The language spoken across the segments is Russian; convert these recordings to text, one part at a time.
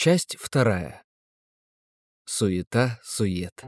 Часть вторая. Суета-сует.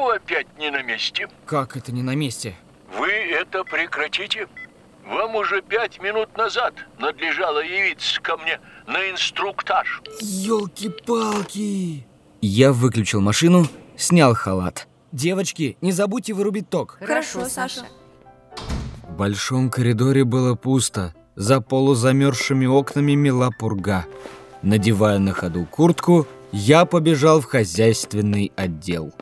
Вы опять не на месте? Как это не на месте? Вы это прекратите. Вам уже пять минут назад надлежало явиться ко мне на инструктаж. Ёлки-палки! Я выключил машину, снял халат. Девочки, не забудьте вырубить ток. Хорошо, Саша. В большом коридоре было пусто. За полузамерзшими окнами мела пурга. Надевая на ходу куртку, я побежал в хозяйственный отдел.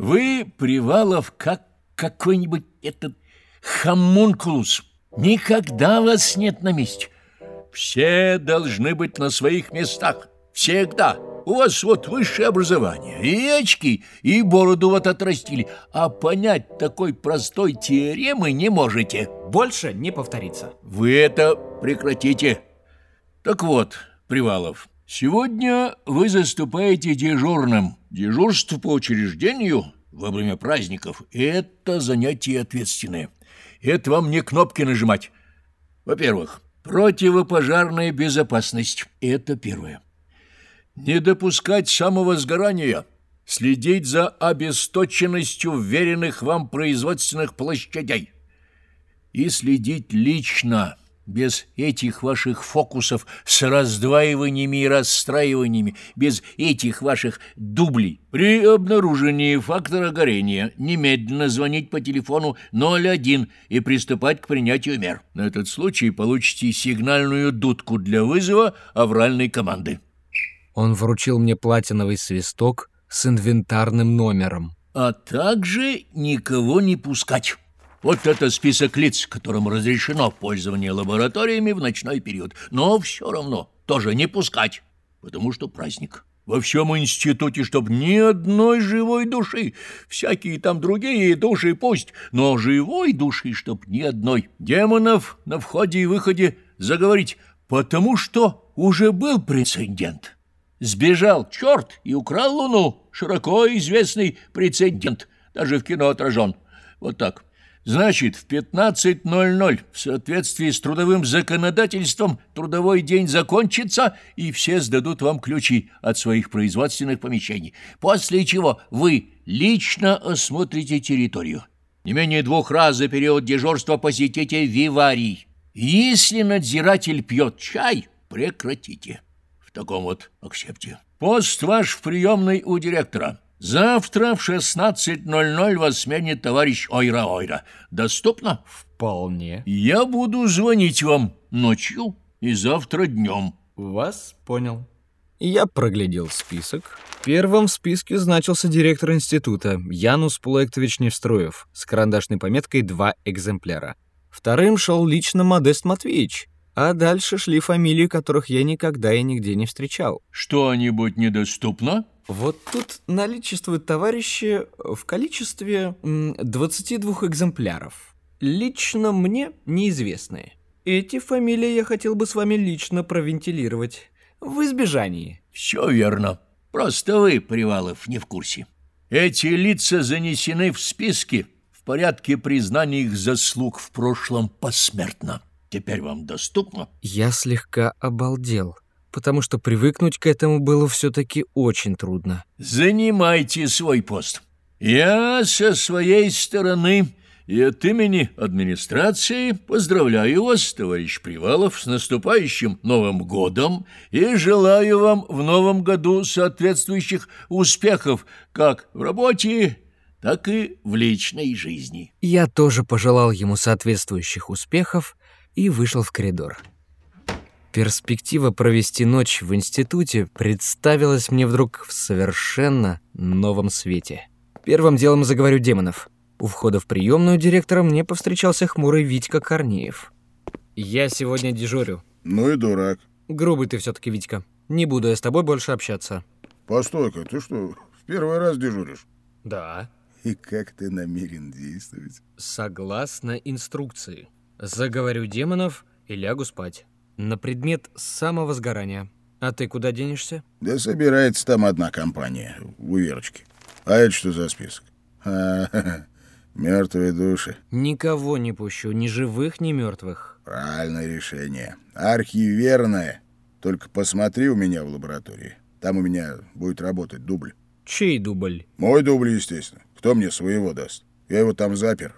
Вы, Привалов, как какой-нибудь этот хомункулус. Никогда вас нет на месте. Все должны быть на своих местах. Всегда. У вас вот высшее образование, и очки, и бороду вот отрастили, а понять такой простой теоремы не можете. Больше не повторится. Вы это прекратите. Так вот, Привалов, сегодня вы заступаете дежурным. Дежурство по учреждению во время праздников – это занятие ответственное. Это вам не кнопки нажимать. Во-первых, противопожарная безопасность – это первое. Не допускать самого сгорания, следить за обесточенностью вверенных вам производственных площадей и следить лично, без этих ваших фокусов с раздваиваниями и расстраиваниями, без этих ваших дублей. При обнаружении фактора горения немедленно звонить по телефону 01 и приступать к принятию мер. На этот случай получите сигнальную дудку для вызова авральной команды. Он вручил мне платиновый свисток с инвентарным номером. А также никого не пускать. Вот это список лиц, которым разрешено пользование лабораториями в ночной период. Но все равно тоже не пускать, потому что праздник. Во всем институте, чтоб ни одной живой души. Всякие там другие души пусть, но живой души, чтоб ни одной. Демонов на входе и выходе заговорить, потому что уже был прецедент. Сбежал черт и украл луну. Широко известный прецедент. Даже в кино отражен. Вот так. Значит, в 15.00 в соответствии с трудовым законодательством трудовой день закончится, и все сдадут вам ключи от своих производственных помещений. После чего вы лично осмотрите территорию. Не менее двух раз за период дежурства посетите виварий. Если надзиратель пьет чай, прекратите. В таком вот аксепте. Пост ваш в приемной у директора. Завтра в 16.00 вас сменит товарищ Ойра-Ойра. Доступно? Вполне. Я буду звонить вам ночью и завтра днем. Вас понял. Я проглядел список. Первым в списке значился директор института Янус Пулектович Невстроев с карандашной пометкой «Два экземпляра». Вторым шел лично Модест Матвеевич, а дальше шли фамилии, которых я никогда и нигде не встречал. Что-нибудь недоступно? Вот тут наличествуют товарищи в количестве м, 22 экземпляров. Лично мне неизвестные. Эти фамилии я хотел бы с вами лично провентилировать. В избежании. Все верно. Просто вы, Привалов, не в курсе. Эти лица занесены в списки в порядке признания их заслуг в прошлом посмертно. Теперь вам доступно? Я слегка обалдел, потому что привыкнуть к этому было все-таки очень трудно. Занимайте свой пост. Я со своей стороны и от имени администрации поздравляю вас, товарищ Привалов, с наступающим Новым годом и желаю вам в новом году соответствующих успехов как в работе, так и в личной жизни. Я тоже пожелал ему соответствующих успехов и вышел в коридор. Перспектива провести ночь в институте представилась мне вдруг в совершенно новом свете. Первым делом заговорю демонов. У входа в приемную директора мне повстречался хмурый Витька Корнеев. Я сегодня дежурю. Ну и дурак. Грубый ты все-таки, Витька. Не буду я с тобой больше общаться. Постой-ка, ты что, в первый раз дежуришь? Да. И как ты намерен действовать? Согласно инструкции. Заговорю демонов и лягу спать. На предмет самого сгорания. А ты куда денешься? Да собирается там одна компания, у Верочки. А это что за список? А, мертвые души. Никого не пущу, ни живых, ни мертвых. Правильное решение. Архиверное. Только посмотри у меня в лаборатории. Там у меня будет работать дубль. Чей дубль? Мой дубль, естественно. Кто мне своего даст? Я его там запер.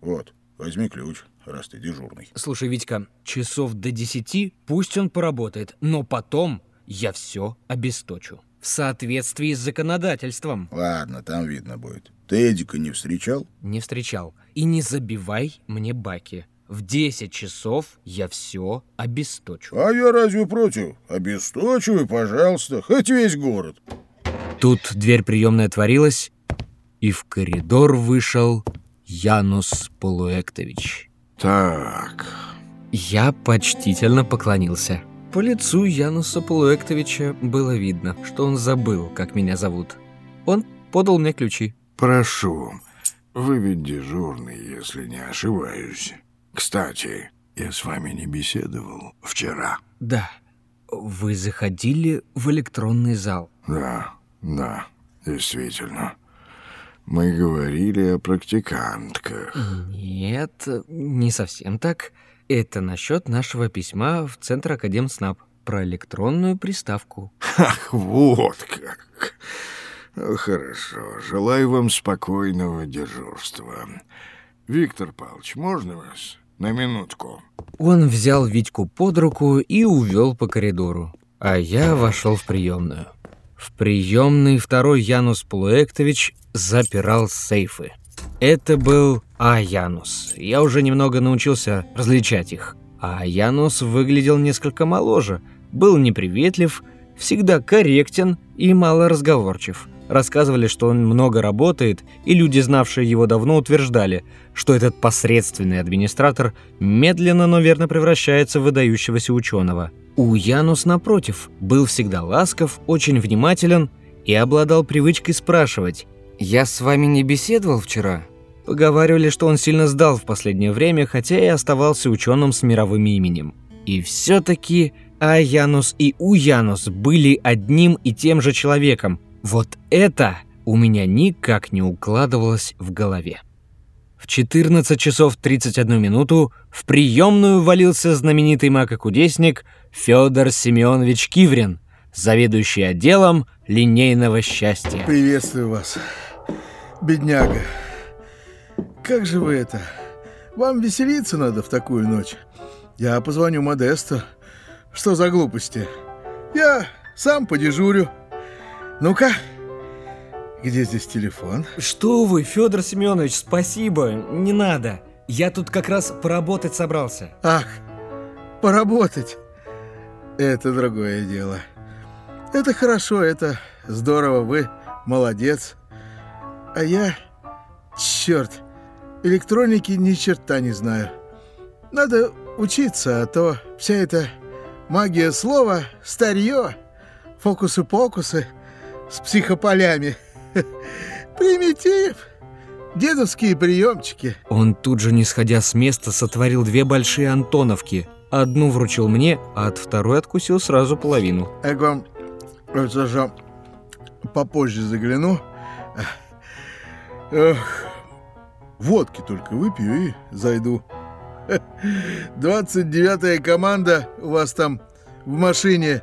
Вот, возьми ключ, раз ты дежурный. Слушай, Витька, часов до десяти пусть он поработает, но потом я все обесточу. В соответствии с законодательством. Ладно, там видно будет. Ты Эдика не встречал? Не встречал. И не забивай мне баки. В 10 часов я все обесточу. А я разве против? Обесточивай, пожалуйста, хоть весь город. Тут дверь приемная отворилась, и в коридор вышел Янус Полуэктович. Так. Я почтительно поклонился. По лицу Януса Полуэктовича было видно, что он забыл, как меня зовут. Он подал мне ключи. Прошу. Вы ведь дежурный, если не ошибаюсь. Кстати, я с вами не беседовал вчера. Да, вы заходили в электронный зал. Да, да, действительно. Мы говорили о практикантках. Нет, не совсем так. Это насчет нашего письма в Центр Академснаб про электронную приставку. Ах, вот как. Хорошо. Желаю вам спокойного дежурства. Виктор Павлович, можно вас? На минутку. Он взял Витьку под руку и увел по коридору, а я вошел в приемную. В приемной второй Янус Плуэктович запирал сейфы. Это был А-Янус. Я уже немного научился различать их. А Янус выглядел несколько моложе, был неприветлив, всегда корректен и малоразговорчив. Рассказывали, что он много работает, и люди, знавшие его давно, утверждали, что этот посредственный администратор медленно, но верно превращается в выдающегося ученого. У Янус, напротив, был всегда ласков, очень внимателен и обладал привычкой спрашивать «Я с вами не беседовал вчера?» Поговаривали, что он сильно сдал в последнее время, хотя и оставался ученым с мировым именем. И все-таки Аянус и Уянус были одним и тем же человеком. Вот это у меня никак не укладывалось в голове. В 14 часов 31 минуту в приемную валился знаменитый макокудесник Федор Семенович Киврин, заведующий отделом линейного счастья. Приветствую вас, бедняга. Как же вы это? Вам веселиться надо в такую ночь. Я позвоню Модесту. Что за глупости? Я сам подежурю. Ну-ка, где здесь телефон? Что вы, Федор Семенович, спасибо, не надо. Я тут как раз поработать собрался. Ах, поработать. Это другое дело. Это хорошо, это здорово, вы молодец. А я, черт, электроники ни черта не знаю. Надо учиться, а то вся эта магия слова, старье, фокусы-покусы с психополями. Примитив. Дедовские приемчики. Он тут же, не сходя с места, сотворил две большие Антоновки. Одну вручил мне, а от второй откусил сразу половину. Я к вам, Саша, попозже загляну. Эх, водки только выпью и зайду. 29-я команда у вас там в машине.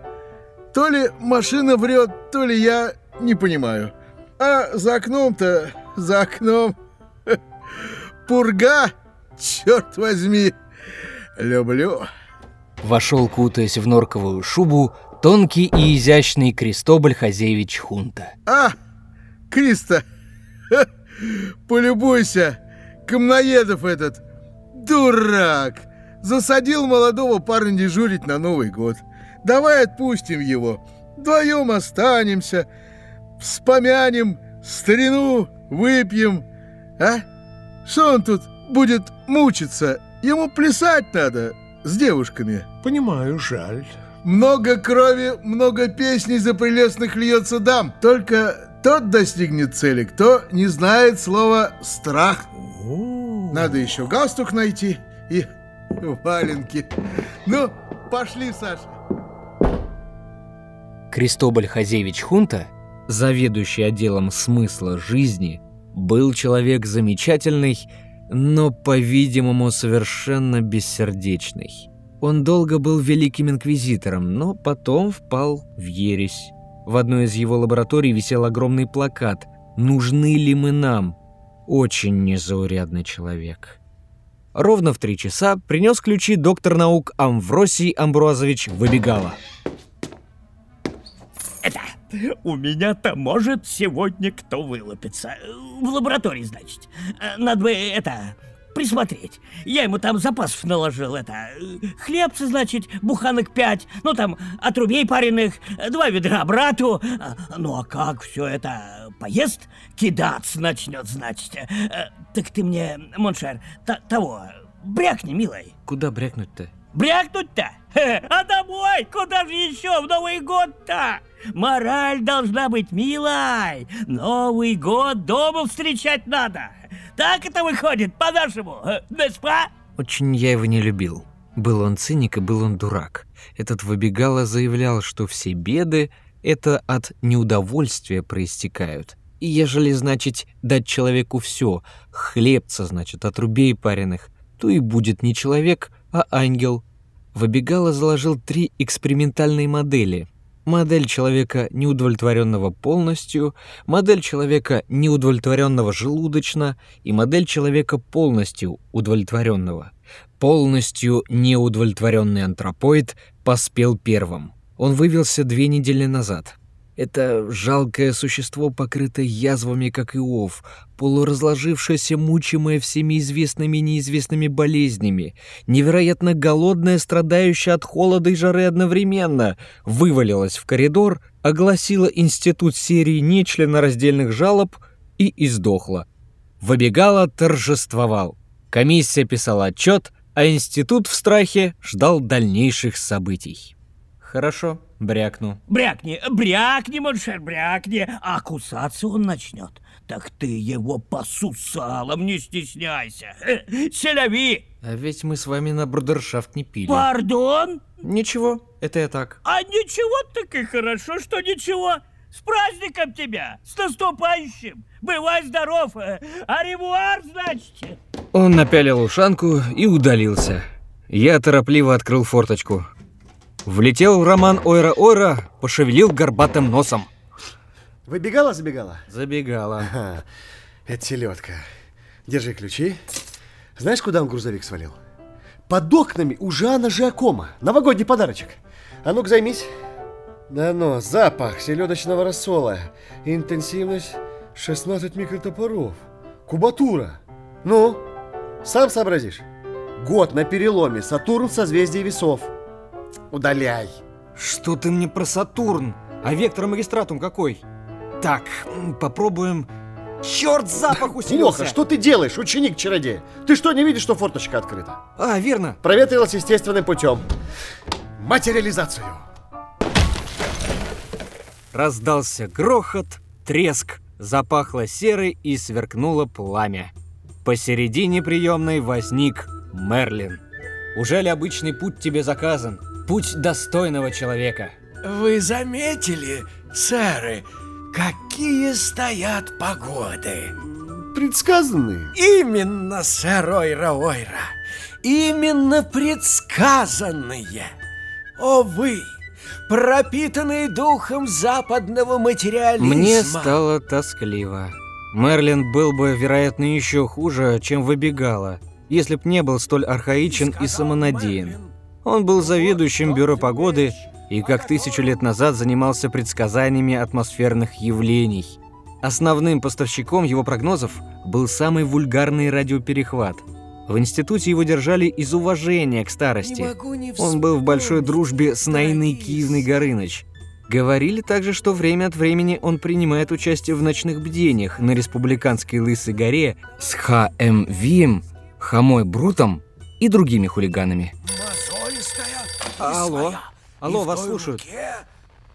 То ли машина врет, то ли я не понимаю. А за окном-то, за окном, пурга, черт возьми, люблю. Вошел, кутаясь в норковую шубу, тонкий и изящный Крестоболь Хазевич Хунта. А, Криста, полюбуйся, Камноедов этот, дурак, засадил молодого парня дежурить на Новый год. Давай отпустим его, вдвоем останемся, вспомянем старину, выпьем. А? Что он тут будет мучиться? Ему плясать надо. с девушками. Понимаю, жаль. Много крови, много песней за прелестных льется дам. Только тот достигнет цели, кто не знает слова «страх». Надо еще галстук найти и валенки. Ну, пошли, Саша. Кристобаль Хазевич Хунта, заведующий отделом смысла жизни, был человек замечательный, но, по-видимому, совершенно бессердечный. Он долго был великим инквизитором, но потом впал в ересь. В одной из его лабораторий висел огромный плакат «Нужны ли мы нам?» Очень незаурядный человек. Ровно в три часа принес ключи доктор наук Амвросий Амброзович Выбегала. У меня-то может сегодня кто вылупиться. В лаборатории, значит. Э, Надо бы это присмотреть. Я ему там запасов наложил, это... Хлебца, значит, буханок пять, ну там отрубей пареных, два ведра брату. А, Ну а как все это поест, кидаться начнет, значит. Э, Так ты мне, mon cher, того, брякни, милый. Куда брякнуть-то? Брякнуть-то? А домой? Куда же еще в Новый год-то? Мораль должна быть милой. Новый год дома встречать надо. Так это выходит, по-нашему, э, да, спа? Очень я его не любил. Был он циник и был он дурак. Этот выбегало заявлял, что все беды — это от неудовольствия проистекают. И ежели, значит, дать человеку все, хлебца, значит, отрубей пареных, то и будет не человек, а ангел. Выбегало заложил три экспериментальные модели. Модель человека, неудовлетворенного полностью, модель человека, неудовлетворенного желудочно и модель человека полностью удовлетворенного. Полностью неудовлетворенный антропоид поспел первым. Он вывелся две недели назад. Это жалкое существо, покрытое язвами, как Иов, полуразложившееся, мучимое всеми известными и неизвестными болезнями, невероятно голодное, страдающее от холода и жары одновременно, вывалилось в коридор, огласило институт серии нечленораздельных жалоб и издохло. Выбегало, торжествовал. Комиссия писала отчет, а институт в страхе ждал дальнейших событий. Хорошо, брякну. Брякни, брякни, mon cher, брякни, а кусаться он начнет. Так ты его по сусалам не стесняйся. Э, C'est la vie! А ведь мы с вами на брудершафт не пили. Пардон? Ничего, это я так. А ничего так и хорошо, что ничего. С праздником тебя! С наступающим! Бывай здоров! э, Аревуар, значит! Он напялил ушанку и удалился. Я торопливо открыл форточку. Влетел Роман Ойра-Ойра, пошевелил горбатым носом. Выбегала, забегала? Забегала. Ха, это селедка. Держи ключи. Знаешь, куда он грузовик свалил? Под окнами у Жана Жакома. Новогодний подарочек. А ну-ка займись. Да ну, запах селедочного рассола. Интенсивность 16 микротопоров. Кубатура. Ну, сам сообразишь. Год на переломе. Сатурн в созвездии весов. Удаляй. Что ты мне про Сатурн? А вектор магистратум какой? Так, попробуем. Черт, запах усилился! Плохо, что ты делаешь, ученик-чародей? Ты что, не видишь, что форточка открыта? А, верно. Проветрилась естественным путем. Материализацию. Раздался грохот, треск, запахло серой и сверкнуло пламя. Посередине приемной возник Мерлин. Уже ли обычный путь тебе заказан? Путь достойного человека. Вы заметили, сэры, какие стоят погоды? Предсказанные. Именно, сэр Ойра-Ойра, именно предсказанные. О вы, пропитанные духом западного материализма. Мне стало тоскливо. Мерлин был бы, вероятно, еще хуже, чем выбегала, если б не был столь архаичен и самонадеян. Он был заведующим бюро погоды и, как тысячу лет назад, занимался предсказаниями атмосферных явлений. Основным поставщиком его прогнозов был самый вульгарный радиоперехват. В институте его держали из уважения к старости. Он был в большой дружбе с Наиной Киевной Горыныч. Говорили также, что время от времени он принимает участие в ночных бдениях на республиканской Лысой горе с Х.М. Вием, Хамой Брутом и другими хулиганами. Алло, алло, вас слушают.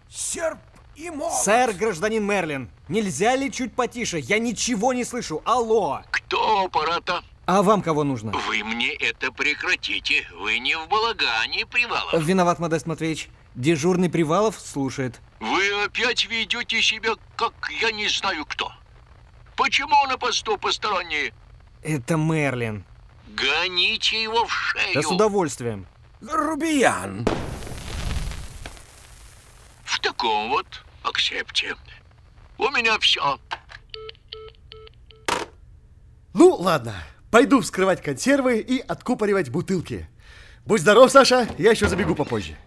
Серп и молот. Сэр, гражданин Мерлин, нельзя ли чуть потише? Я ничего не слышу. Алло. Кто аппарата? А вам кого нужно? Вы мне это прекратите. Вы не в балагане, Привалов. Виноват, Модест Матвеевич. Дежурный Привалов слушает. Вы опять ведете себя, как я не знаю кто. Почему на посту посторонние? Это Мерлин. Гоните его в шею. Да с удовольствием. Рубиян. В таком вот акцепте. У меня все. Ну, ладно. Пойду вскрывать консервы и откупоривать бутылки. Будь здоров, Саша, я еще забегу попозже.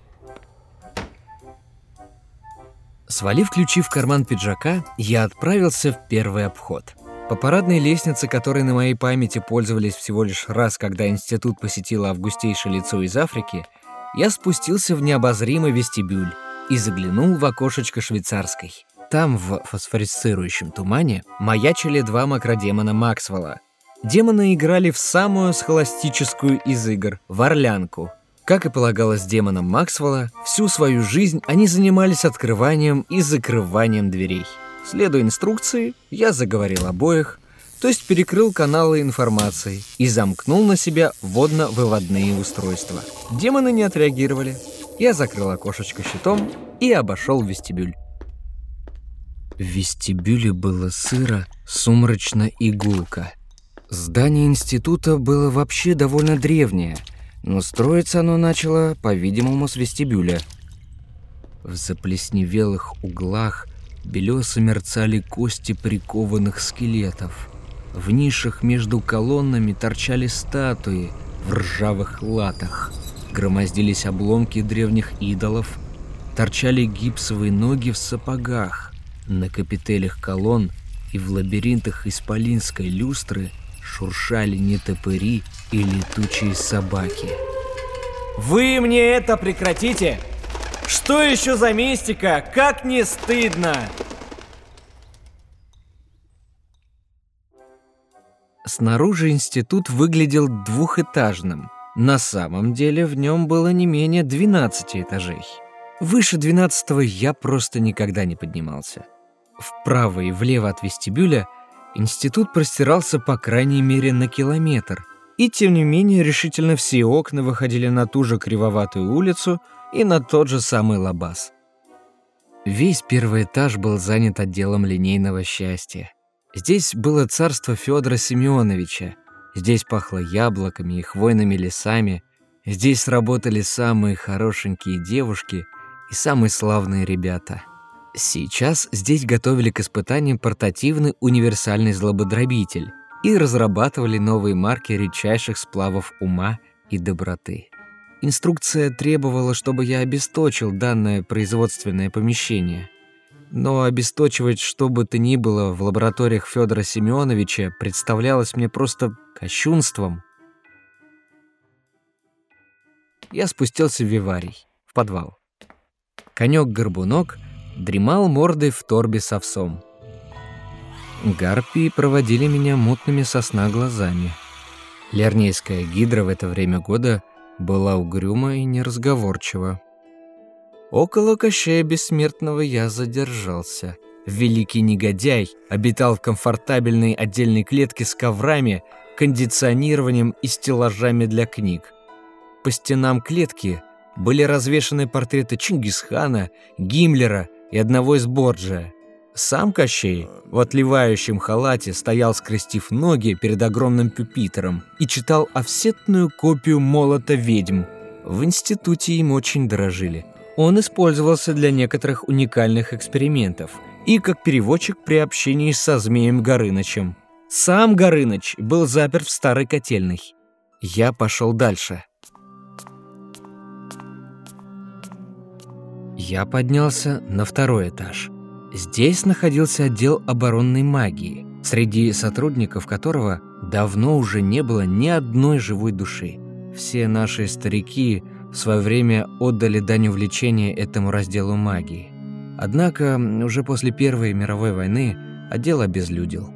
Свалив ключи в карман пиджака, я отправился в первый обход. По парадной лестнице, которой на моей памяти пользовались всего лишь раз, когда институт посетило августейшее лицо из Африки, я спустился в необозримый вестибюль и заглянул в окошечко швейцарской. Там, в фосфорисцирующем тумане, маячили два макродемона Максвелла. Демоны играли в самую схоластическую из игр — в орлянку — как и полагалось демонам Максвелла, всю свою жизнь они занимались открыванием и закрыванием дверей. Следуя инструкции, я заговорил обоих, то есть перекрыл каналы информации и замкнул на себя водно-выводные устройства. Демоны не отреагировали. Я закрыл окошечко щитом и обошел вестибюль. В вестибюле было сыро, сумрачно и гулко. Здание института было вообще довольно древнее — но строиться оно начало, по-видимому, с вестибюля. В заплесневелых углах белесо мерцали кости прикованных скелетов. В нишах между колоннами торчали статуи в ржавых латах. Громоздились обломки древних идолов, торчали гипсовые ноги в сапогах. На капителях колонн и в лабиринтах исполинской люстры – шуршали нетопыри и летучие собаки. «Вы мне это прекратите! Что еще за мистика? Как не стыдно!» Снаружи институт выглядел двухэтажным. На самом деле в нем было не менее 12 этажей. Выше 12 я просто никогда не поднимался. Вправо и влево от вестибюля – Институт простирался по крайней мере на километр, и тем не менее решительно все окна выходили на ту же кривоватую улицу и на тот же самый лабаз. Весь первый этаж был занят отделом линейного счастья. Здесь было царство Федора Семеновича. Здесь пахло яблоками и хвойными лесами. Здесь работали самые хорошенькие девушки и самые славные ребята. Сейчас здесь готовили к испытаниям портативный универсальный злободробитель и разрабатывали новые марки редчайших сплавов ума и доброты. Инструкция требовала, чтобы я обесточил данное производственное помещение. Но обесточивать что бы то ни было в лабораториях Федора Семеновича представлялось мне просто кощунством. Я спустился в виварий, в подвал. Конек-горбунок — дремал мордой в торбе с овсом. Гарпии проводили меня мутными сосна глазами. Лернейская гидра в это время года была угрюма и неразговорчива. Около Кощея Бессмертного я задержался. Великий негодяй обитал в комфортабельной отдельной клетке с коврами, кондиционированием и стеллажами для книг. По стенам клетки были развешаны портреты Чингисхана, Гиммлера и одного из Борджия. Сам Кощей в отливающем халате стоял, скрестив ноги перед огромным пюпитером и читал офсетную копию молота ведьм. В институте им очень дорожили. Он использовался для некоторых уникальных экспериментов и как переводчик при общении со змеем Горынычем. Сам Горыныч был заперт в старой котельной. Я пошел дальше. Я поднялся на второй этаж. Здесь находился отдел оборонной магии, среди сотрудников которого давно уже не было ни одной живой души. Все наши старики в свое время отдали дань увлечения этому разделу магии. Однако уже после Первой мировой войны отдел обезлюдил.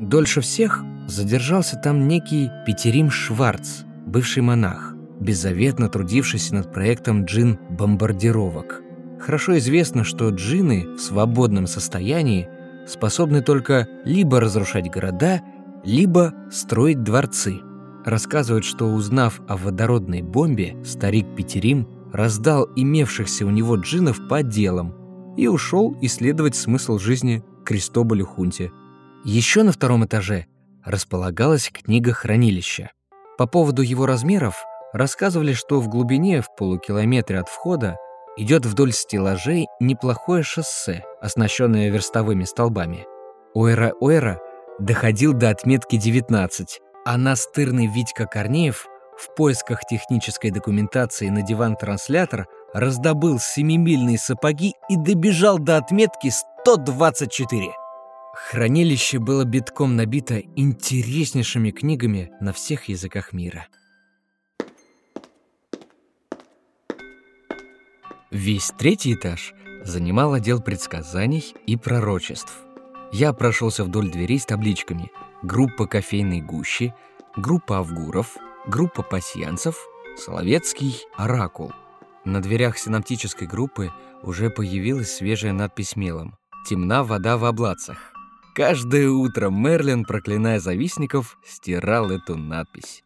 Дольше всех задержался там некий Петерим Шварц, бывший монах. беззаветно трудившийся над проектом джин-бомбардировок. Хорошо известно, что джины в свободном состоянии способны только либо разрушать города, либо строить дворцы. Рассказывают, что узнав о водородной бомбе, старик Петерим раздал имевшихся у него джинов по отделам и ушел исследовать смысл жизни Кристоболю Хунте. Еще на втором этаже располагалась книга-хранилище. По поводу его размеров рассказывали, что в глубине в полукилометре от входа идет вдоль стеллажей неплохое шоссе, оснащенное верстовыми столбами. Ойра-Ойра доходил до отметки 19, а настырный Витька Корнеев в поисках технической документации на диван-транслятор раздобыл семимильные сапоги и добежал до отметки 124. Хранилище было битком набито интереснейшими книгами на всех языках мира. Весь третий этаж занимал отдел предсказаний и пророчеств. Я прошелся вдоль дверей с табличками «Группа кофейной гущи», «Группа авгуров», «Группа пасьянцев», «Соловецкий оракул». На дверях синаптической группы уже появилась свежая надпись мелом «Темна вода в облацах». Каждое утро Мерлин, проклиная завистников, стирал эту надпись.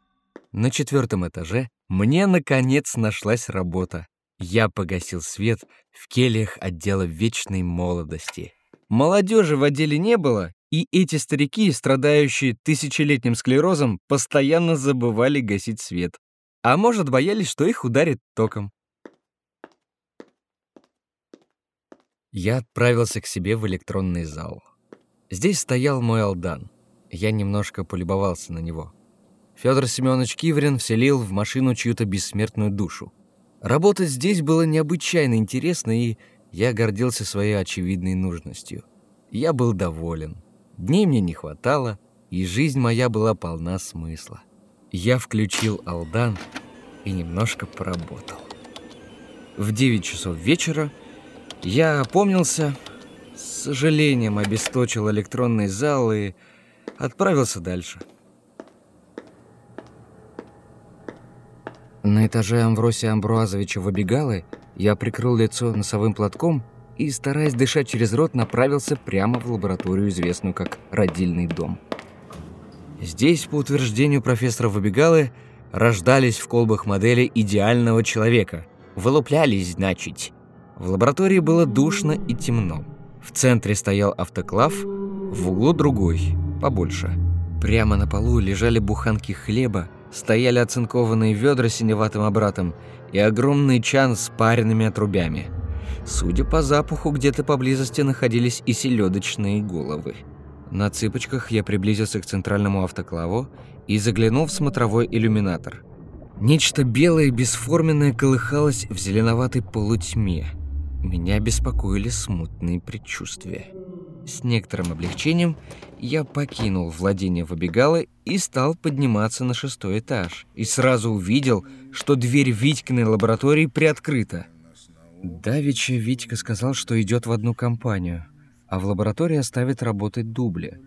На четвертом этаже мне, наконец, нашлась работа. Я погасил свет в кельях отдела вечной молодости. Молодежи в отделе не было, и эти старики, страдающие тысячелетним склерозом, постоянно забывали гасить свет. А может, боялись, что их ударит током. Я отправился к себе в электронный зал. Здесь стоял мой Алдан. Я немножко полюбовался на него. Федор Семенович Киврин вселил в машину чью-то бессмертную душу. Работать здесь было необычайно интересно, и я гордился своей очевидной нужностью. Я был доволен. Дней мне не хватало, и жизнь моя была полна смысла. Я включил Алдан и немножко поработал. В 9 часов вечера я опомнился, с сожалением обесточил электронный зал и отправился дальше. На этаже Амвросия Амбруазовича выбегалы я прикрыл лицо носовым платком и, стараясь дышать через рот, направился прямо в лабораторию, известную как «родильный дом». Здесь, по утверждению профессора Выбегалы, рождались в колбах модели идеального человека. Вылуплялись, значит. В лаборатории было душно и темно. В центре стоял автоклав, в углу другой, побольше. Прямо на полу лежали буханки хлеба, стояли оцинкованные ведра синеватым обратом и огромный чан с паренными отрубями. Судя по запаху, где-то поблизости находились и селедочные головы. На цыпочках я приблизился к центральному автоклаву и заглянул в смотровой иллюминатор. Нечто белое и бесформенное колыхалось в зеленоватой полутьме – меня беспокоили смутные предчувствия. С некоторым облегчением я покинул владение Выбегалы и стал подниматься на шестой этаж. И сразу увидел, что дверь Витькиной лаборатории приоткрыта. Давича Витька сказал, что идет в одну компанию, а в лаборатории оставит работать дубли.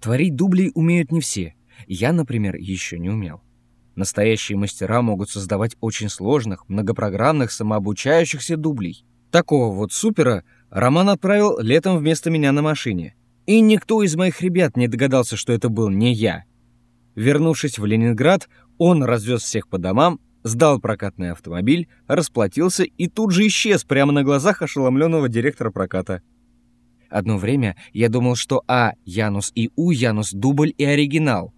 Творить дублей умеют не все. Я, например, еще не умел. Настоящие мастера могут создавать очень сложных, многопрограммных, самообучающихся дублей. Такого вот супера Роман отправил летом вместо меня на машине. И никто из моих ребят не догадался, что это был не я. Вернувшись в Ленинград, он развез всех по домам, сдал прокатный автомобиль, расплатился и тут же исчез прямо на глазах ошеломленного директора проката. Одно время я думал, что А. Янус и У. Янус дубль и оригинал.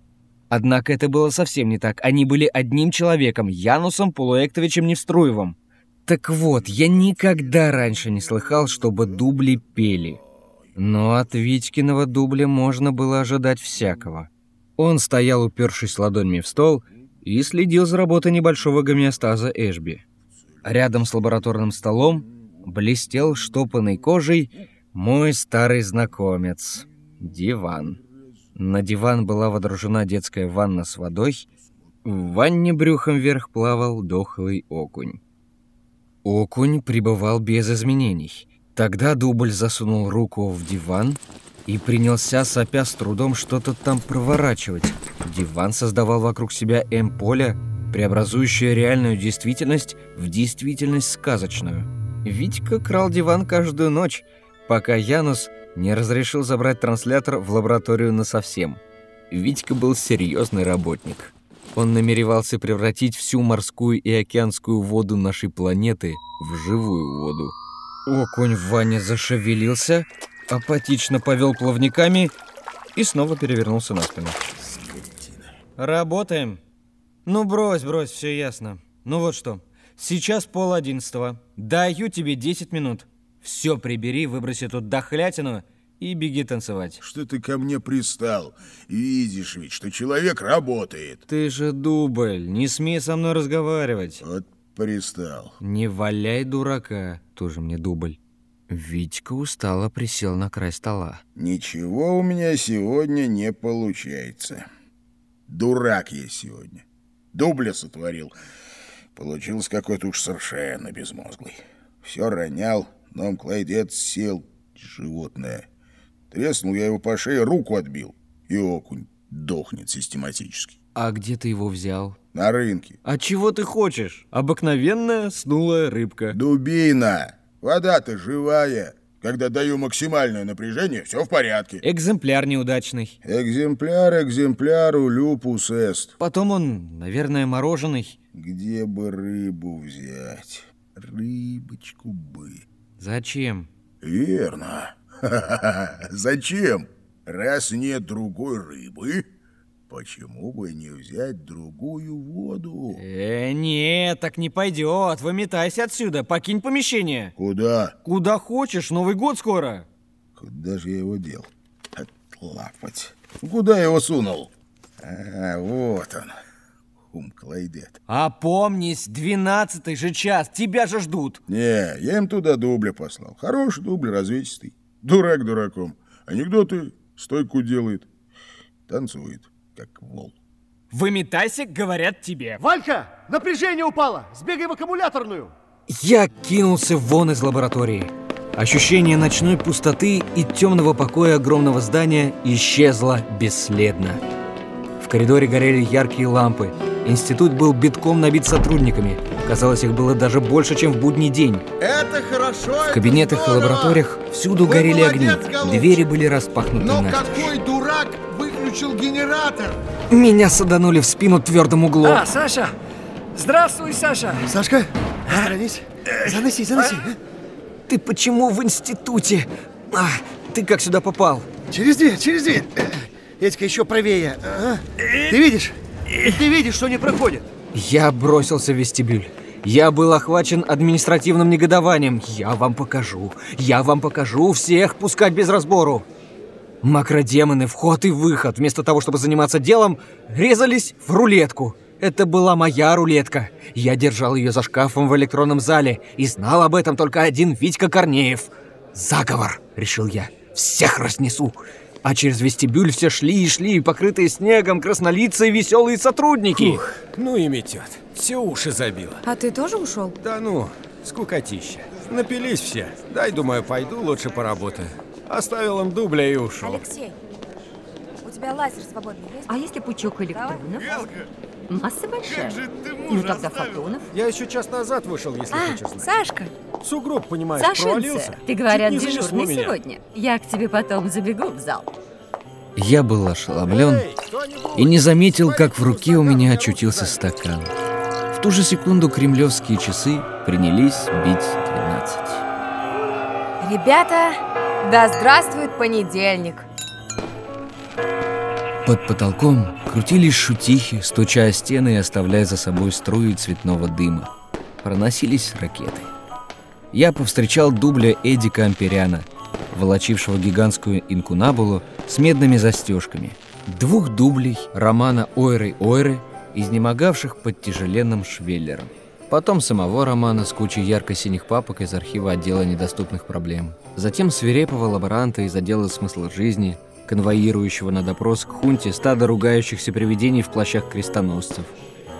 Однако это было совсем не так. Они были одним человеком, Янусом Полуэктовичем Невструевым. Так вот, я никогда раньше не слыхал, чтобы дубли пели. Но от Витькиного дубля можно было ожидать всякого. Он стоял, упершись ладонями в стол, и следил за работой небольшого гомеостаза Эшби. Рядом с лабораторным столом блестел штопанной кожей мой старый знакомец — диван. На диван была водружена детская ванна с водой, в ванне брюхом вверх плавал дохлый окунь. Окунь пребывал без изменений. Тогда Дубль засунул руку в диван и принялся, сопя с трудом, что-то там проворачивать. Диван создавал вокруг себя М-поля, преобразующая реальную действительность в действительность сказочную. Витька крал диван каждую ночь, пока Янус не разрешил забрать транслятор в лабораторию насовсем. Витька был серьезный работник. Он намеревался превратить всю морскую и океанскую воду нашей планеты в живую воду. Окунь в ванне зашевелился, апатично повел плавниками и снова перевернулся на спину. Работаем. Ну брось, брось, все ясно. Ну вот что, сейчас пол одиннадцатого. Даю тебе 10 минут. Все прибери, выброси тут дохлятину и беги танцевать. Что ты ко мне пристал? Видишь ведь, что человек работает. Ты же дубль, не смей со мной разговаривать. Вот пристал. Не валяй дурака, тоже мне дубль. Витька устало присел на край стола. Ничего у меня сегодня не получается. Дурак я сегодня. Дубля сотворил. Получился какой-то уж совершенно безмозглый. Все ронял, но Клайдет сел, животное. Треснул я его по шее, руку отбил. И окунь дохнет систематически. А где ты его взял? На рынке. А чего ты хочешь? Обыкновенная снулая рыбка. Дубина! Вода-то живая. Когда даю максимальное напряжение, все в порядке. Экземпляр неудачный. Экземпляр экземпляру люпус эст. Потом он, наверное, мороженый. Где бы рыбу взять? Рыбочку бы. Зачем? Верно. Зачем? Раз нет другой рыбы, почему бы не взять другую воду? Э, нет, так не пойдет. Выметайся отсюда, покинь помещение. Куда? Куда хочешь, Новый год скоро. Куда же я его дел? Отлапать. Куда я его сунул? А, вот он. Умклайдет. Опомнись, двенадцатый же час, тебя же ждут. Не, я им туда дубля послал. Хороший дубль, развесистый. Дурак дураком. Анекдоты стойку делает. Танцует, как вол. Выметайся, говорят тебе. Валька, напряжение упало. Сбегай в аккумуляторную. Я кинулся вон из лаборатории. Ощущение ночной пустоты и темного покоя огромного здания исчезло бесследно. В коридоре горели яркие лампы. Институт был битком набит сотрудниками. Казалось, их было даже больше, чем в будний день. Это хорошо, В кабинетах и лабораториях всюду Вы горели огни. голубчик. Двери были распахнуты Но настежь. какой дурак выключил генератор? Меня саданули в спину твердым углом. А, Саша! Здравствуй, Саша! Сашка, посторонись. Заноси, заноси. Ты почему в институте? А, ты как сюда попал? Через дверь, через дверь. Этька еще правее. Ага. Ты видишь? Ты видишь, что не проходит. Я бросился в вестибюль. Я был охвачен административным негодованием. Я вам покажу. Я вам покажу всех пускать без разбору. Макродемоны, вход и выход, вместо того, чтобы заниматься делом, резались в рулетку. Это была моя рулетка. Я держал ее за шкафом в электронном зале и знал об этом только один Витька Корнеев. Заговор, решил я. Всех разнесу. А через вестибюль все шли и шли, покрытые снегом, краснолицые веселые сотрудники. Ну и метет. Все уши забило. А ты тоже ушел? Да ну, скукотища. Напились все. Дай, думаю, пойду лучше поработаю. Оставил им дубля и ушел. Алексей, у тебя лазер свободный есть? А если пучок электронов? Масса большая. Ну тогда фотонов. Я еще час назад вышел, если А, хочешь знать. Сашка, Сугроб, понимаешь, провалился. Сашенцы, ты, говорят, дежурный меня. сегодня. Я к тебе потом забегу в зал. Я был ошеломлен и не заметил, как в руке у меня очутился стакан. В ту же секунду кремлевские часы принялись бить 12. ребята, да здравствует понедельник. Под потолком крутились шутихи, стуча о стены и оставляя за собой струи цветного дыма. Проносились ракеты. Я повстречал дубля Эдика Амперяна, волочившего гигантскую инкунабулу с медными застежками. Двух дублей романа Ойры-Ойры, изнемогавших под тяжеленным швеллером. Потом самого романа с кучей ярко-синих папок из архива отдела недоступных проблем. Затем свирепого лаборанта из отдела смысла жизни, конвоирующего на допрос к хунте стадо ругающихся привидений в плащах крестоносцев.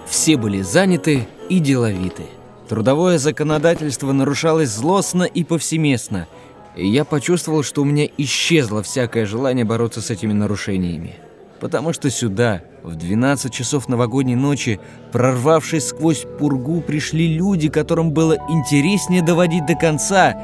Все были заняты и деловиты. Трудовое законодательство нарушалось злостно и повсеместно, и я почувствовал, что у меня исчезло всякое желание бороться с этими нарушениями. потому что сюда, в 12 часов новогодней ночи, прорвавшись сквозь пургу, пришли люди, которым было интереснее доводить до конца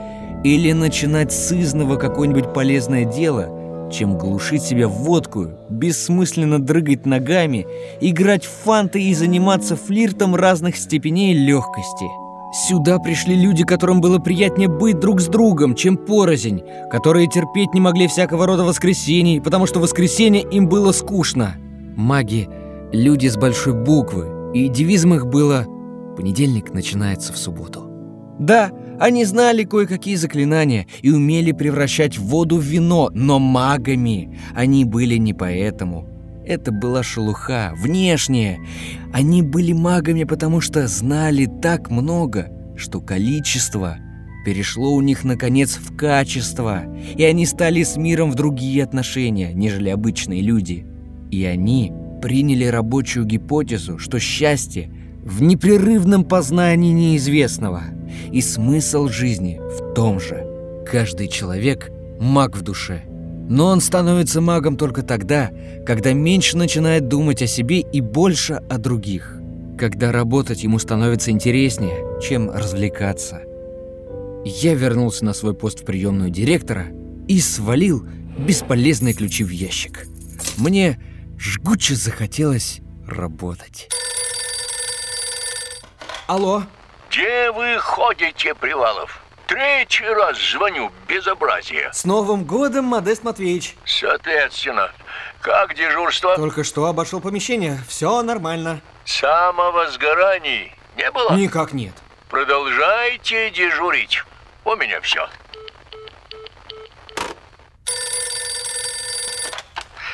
или начинать с какое-нибудь полезное дело, чем глушить себя водку, бессмысленно дрыгать ногами, играть в фанты и заниматься флиртом разных степеней легкости. Сюда пришли люди, которым было приятнее быть друг с другом, чем порознь, которые терпеть не могли всякого рода воскресений, потому что воскресенье им было скучно. Маги – люди с большой буквы, и девизом их было «Понедельник начинается в субботу». Да, они знали кое-какие заклинания и умели превращать воду в вино, но магами они были не поэтому. Это была шелуха, внешняя. Они были магами, потому что знали так много, что количество перешло у них, наконец, в качество, и они стали с миром в другие отношения, нежели обычные люди. И они приняли рабочую гипотезу, что счастье в непрерывном познании неизвестного, и смысл жизни в том же. Каждый человек – маг в душе – но он становится магом только тогда, когда меньше начинает думать о себе и больше о других. Когда работать ему становится интереснее, чем развлекаться. Я вернулся на свой пост в приемную директора и свалил бесполезные ключи в ящик. Мне жгуче захотелось работать. Алло? Где вы ходите, Привалов? Третий раз звоню, безобразие. С Новым годом, Модест Матвеевич. Соответственно, как дежурство? Только что обошел помещение, все нормально. Самого сгораний не было? Никак нет. Продолжайте дежурить. У меня все.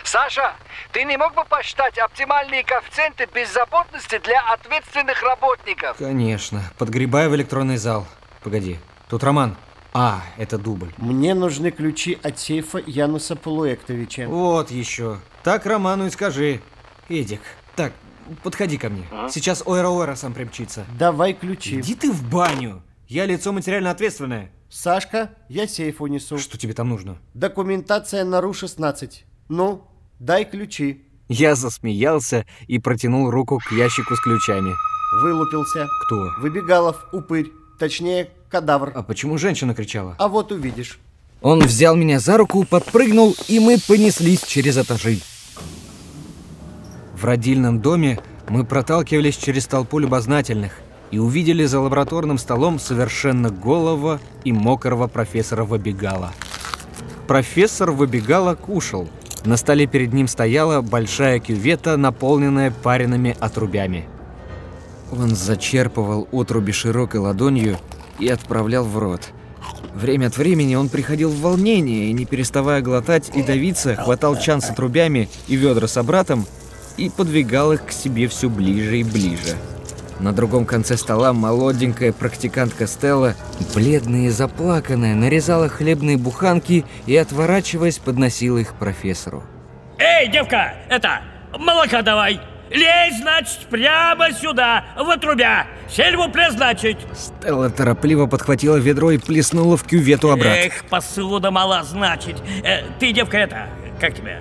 Саша, ты не мог бы посчитать оптимальные коэффициенты беззаботности для ответственных работников? Конечно. Подгребаю в электронный зал. Погоди, Тут Роман. А, это дубль. Мне нужны ключи от сейфа Януса Полуэктовича. Вот еще. Так Роману и скажи. Эдик, так, подходи ко мне. А? Сейчас Ойра-Ойра сам примчится. Давай ключи. Иди ты в баню. Я лицо материально ответственное. Сашка, я сейф унесу. Что тебе там нужно? Документация на РУ-16. Ну, дай ключи. Я засмеялся и протянул руку к ящику с ключами. Вылупился. Кто? Выбегалов, упырь. Точнее, кадавр. А почему женщина кричала? А вот увидишь. Он взял меня за руку, подпрыгнул, и мы понеслись через этажи. В родильном доме мы проталкивались через толпу любознательных и увидели за лабораторным столом совершенно голого и мокрого профессора Выбегала. Профессор Выбегала кушал. На столе перед ним стояла большая кювета, наполненная пареными отрубями. Он зачерпывал отруби широкой ладонью и отправлял в рот. Время от времени он приходил в волнение и, не переставая глотать и давиться, хватал чан с отрубями и ведра с братом и подвигал их к себе все ближе и ближе. На другом конце стола молоденькая практикантка Стелла, бледная и заплаканная, нарезала хлебные буханки и, отворачиваясь, подносила их профессору. «Эй, девка, это, молока давай!» Лезь, значит, прямо сюда, в отрубя. Сельву значит. Стелла торопливо подхватила ведро и плеснула в кювету обратно. Эх, посуда мала, значит. Э, ты, девка, это, как тебя?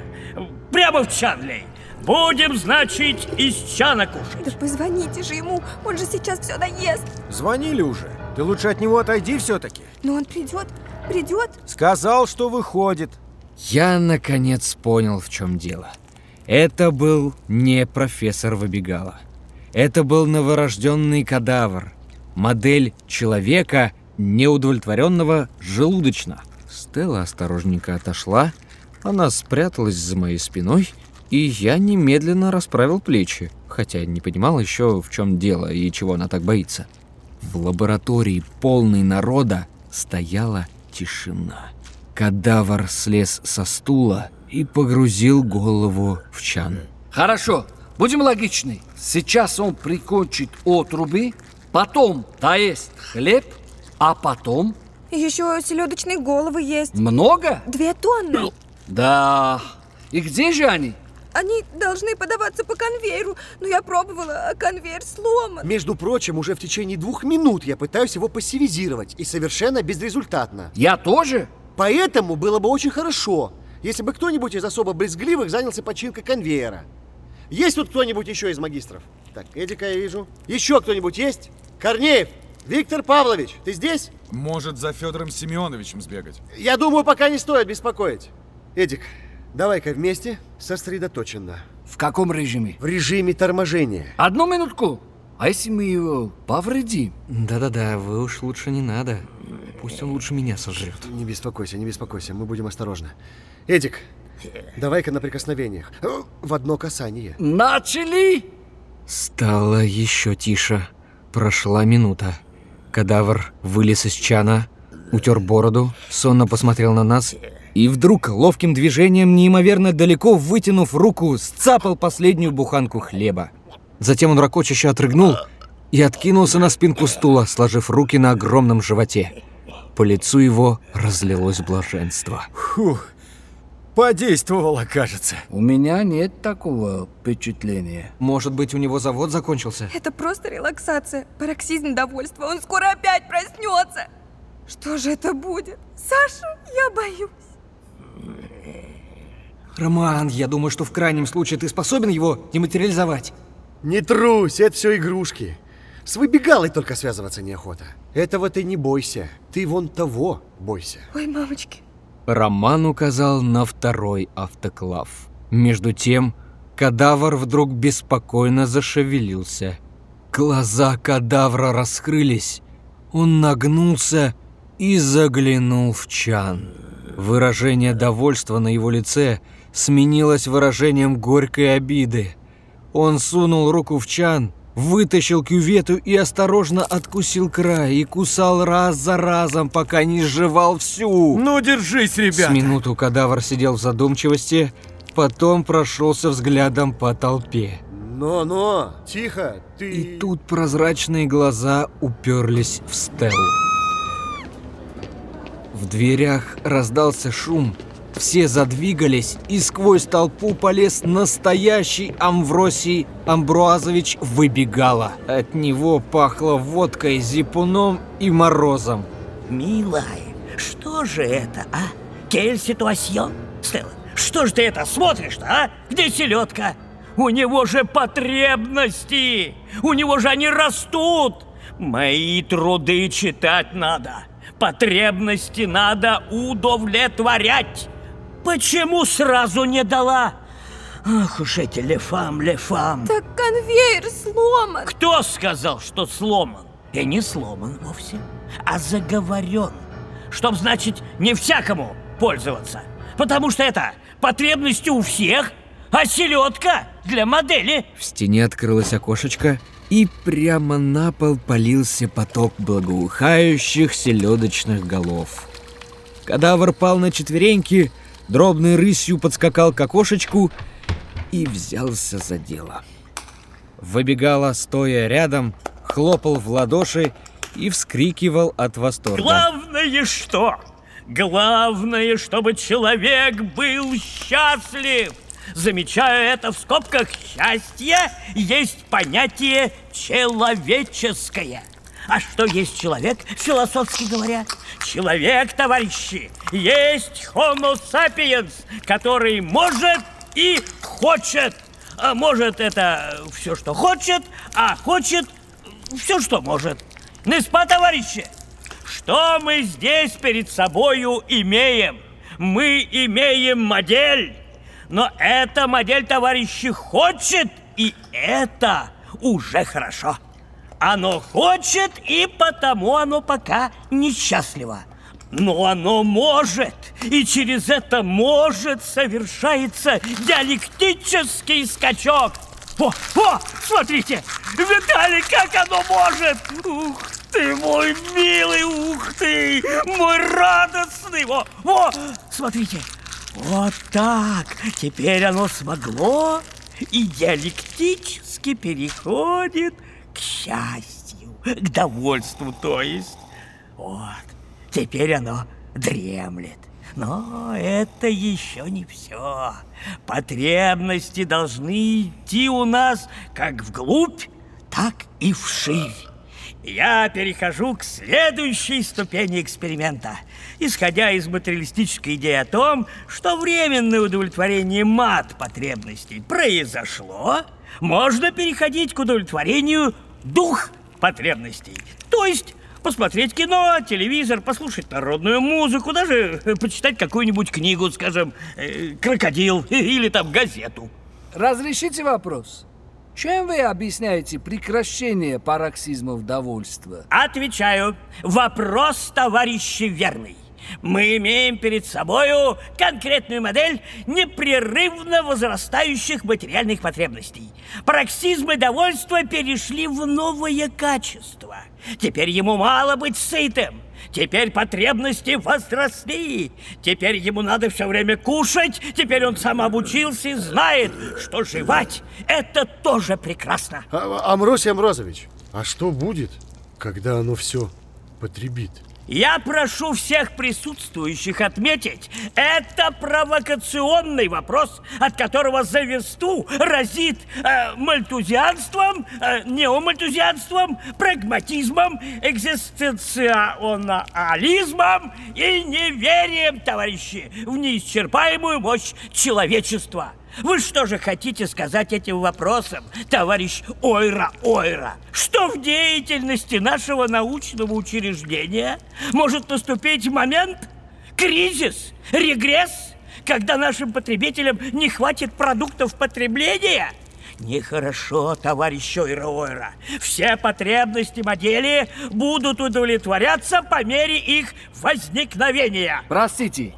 Прямо в чан лей. Будем, значит, из чана кушать. Да позвоните же ему, он же сейчас все доест. Звонили уже. Ты лучше от него отойди все-таки. Но он придет, придет. Сказал, что выходит. Я, наконец, понял, в чем дело. Это был не профессор Выбегала. Это был новорожденный кадавр, модель человека, неудовлетворенного желудочно. Стелла осторожненько отошла, она спряталась за моей спиной, и я немедленно расправил плечи, хотя не понимал еще, в чем дело и чего она так боится. В лаборатории, полной народа, стояла тишина. Кадавр слез со стула и погрузил голову в чан. Хорошо, будем логичны. Сейчас он прикончит отруби, потом доест хлеб, а потом... Еще селедочные головы есть. Много? Две тонны. Да. И где же они? Они должны подаваться по конвейеру, но я пробовала, а конвейер сломан. Между прочим, уже в течение двух минут я пытаюсь его пассивизировать, и совершенно безрезультатно. Я тоже? Поэтому было бы очень хорошо, если бы кто-нибудь из особо брезгливых занялся починкой конвейера. Есть тут кто-нибудь еще из магистров? Так, Эдика я вижу. Еще кто-нибудь есть? Корнеев! Виктор Павлович, ты здесь? Может, за Федором Семеновичем сбегать? Я думаю, пока не стоит беспокоить. Эдик, давай-ка вместе сосредоточенно. В каком режиме? В режиме торможения. Одну минутку. А если мы его повредим? Да-да-да, вы уж лучше не надо. Пусть он лучше меня сожрет. Не беспокойся, не беспокойся, мы будем осторожны. Эдик, давай-ка на прикосновениях. В одно касание. Начали! Стало еще тише. Прошла минута. Кадавр вылез из чана, утер бороду, сонно посмотрел на нас и вдруг ловким движением, неимоверно далеко вытянув руку, сцапал последнюю буханку хлеба. Затем он ракочаще отрыгнул и откинулся на спинку стула, сложив руки на огромном животе. По лицу его разлилось блаженство. Фух, подействовало, кажется. У меня нет такого впечатления. Может быть, у него завод закончился? Это просто релаксация, пароксизм довольства. Он скоро опять проснется. Что же это будет? Саша, я боюсь. Роман, я думаю, что в крайнем случае ты способен его дематериализовать. Не трусь, это все игрушки. С выбегалой только связываться неохота. Этого ты не бойся. Ты вон того бойся. Ой, мамочки. Роман указал на второй автоклав. Между тем, кадавр вдруг беспокойно зашевелился. Глаза кадавра раскрылись. Он нагнулся и заглянул в чан. Выражение довольства на его лице сменилось выражением горькой обиды. Он сунул руку в чан, вытащил кювету и осторожно откусил край и кусал раз за разом, пока не сживал всю. Ну, держись, ребята! С минуту кадавр сидел в задумчивости, потом прошелся взглядом по толпе. Но-но, тихо, ты... И тут прозрачные глаза уперлись в Стеллу. В дверях раздался шум, все задвигались, и сквозь толпу полез настоящий Амвросий Амбруазович выбегала. От него пахло водкой, зипуном и морозом. Милая, что же это, а? Кель ситуасьон? Стелла, что же ты это смотришь-то, а? Где селедка? У него же потребности! У него же они растут! Мои труды читать надо. Потребности надо удовлетворять. Почему сразу не дала? Ах уж эти лефам, лефам. Так конвейер сломан. Кто сказал, что сломан? И не сломан вовсе, а заговорен. Чтоб, значит, не всякому пользоваться. Потому что это потребности у всех, а селедка для модели. В стене открылось окошечко, и прямо на пол полился поток благоухающих селедочных голов. Кадавр пал на четвереньки, дробной рысью подскакал к окошечку и взялся за дело. Выбегала, стоя рядом, хлопал в ладоши и вскрикивал от восторга. Главное что? Главное, чтобы человек был счастлив. Замечаю это в скобках счастье есть понятие человеческое. А что есть человек, философски говоря? Человек, товарищи, есть Homo sapiens, который может и хочет. А может это все, что хочет, а хочет все, что может. Неспа, товарищи, что мы здесь перед собою имеем? Мы имеем модель, но эта модель, товарищи, хочет, и это уже хорошо. Оно хочет, и потому оно пока несчастливо. Но оно может, и через это может совершается диалектический скачок. О, о, смотрите, видали, как оно может? Ух ты, мой милый, ух ты, мой радостный. О, о, смотрите, вот так. Теперь оно смогло и диалектически переходит к счастью, к довольству, то есть. Вот, теперь оно дремлет. Но это еще не все. Потребности должны идти у нас как вглубь, так и вширь. я перехожу к следующей ступени эксперимента. Исходя из материалистической идеи о том, что временное удовлетворение мат потребностей произошло, можно переходить к удовлетворению дух потребностей. То есть посмотреть кино, телевизор, послушать народную музыку, даже э, почитать какую-нибудь книгу, скажем, э, «Крокодил» или там газету. Разрешите вопрос? Чем вы объясняете прекращение пароксизмов довольства? Отвечаю. Вопрос, товарищи, верный. Мы имеем перед собою конкретную модель непрерывно возрастающих материальных потребностей. Пароксизмы довольства перешли в новое качество. Теперь ему мало быть сытым. Теперь потребности возросли. Теперь ему надо все время кушать. Теперь он сам обучился и знает, что жевать – это тоже прекрасно. А, Амросий Амрозович, а что будет, когда оно все потребит? Я прошу всех присутствующих отметить, это провокационный вопрос, от которого за версту разит э, мальтузианством, э, неомальтузианством, прагматизмом, экзистенциализмом и неверием, товарищи, в неисчерпаемую мощь человечества. Вы что же хотите сказать этим вопросом, товарищ Ойра Ойра? Что в деятельности нашего научного учреждения может наступить момент, кризис, регресс, когда нашим потребителям не хватит продуктов потребления? Нехорошо, товарищ Ойра Ойра. Все потребности модели будут удовлетворяться по мере их возникновения. Простите,